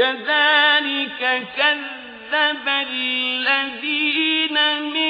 كذلك كذب الذين من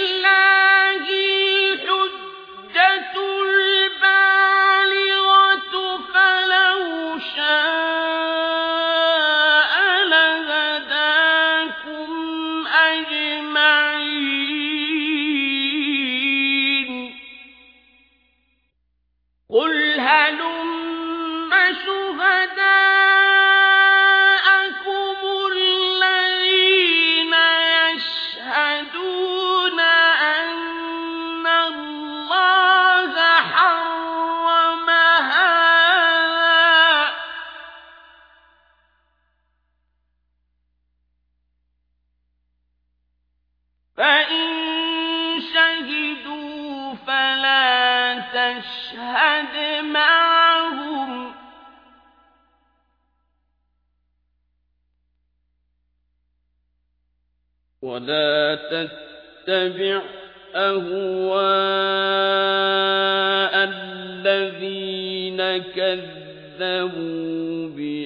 تشهد معهم. ولا تتبع أهواء الذين كذبوا بآياتنا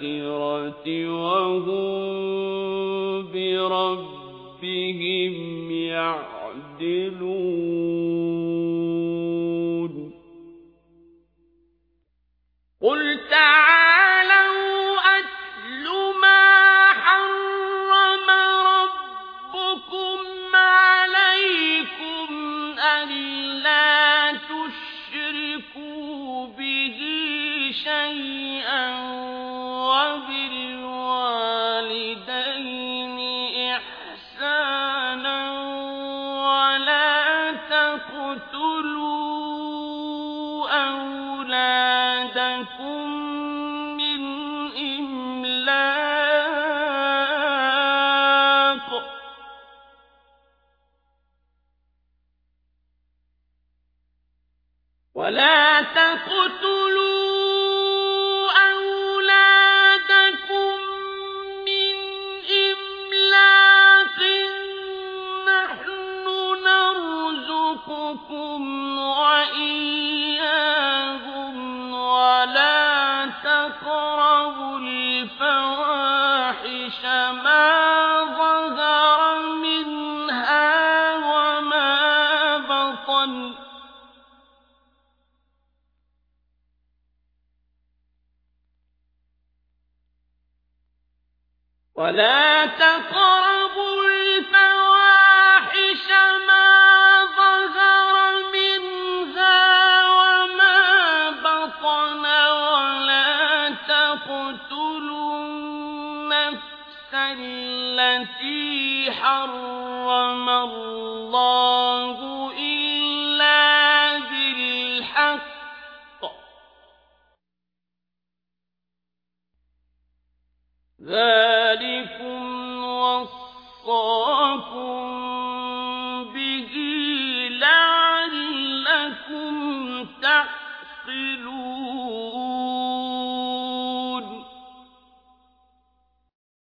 بالآخرة وهم بربهم يعدلون. أولادكم ولا تقتلوا أولادكم من إملاق نحن نرزقكم تقربوا ما ظهر منها وما بطن. ولا تقربوا التي حرم الله إلا بالحق.